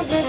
I've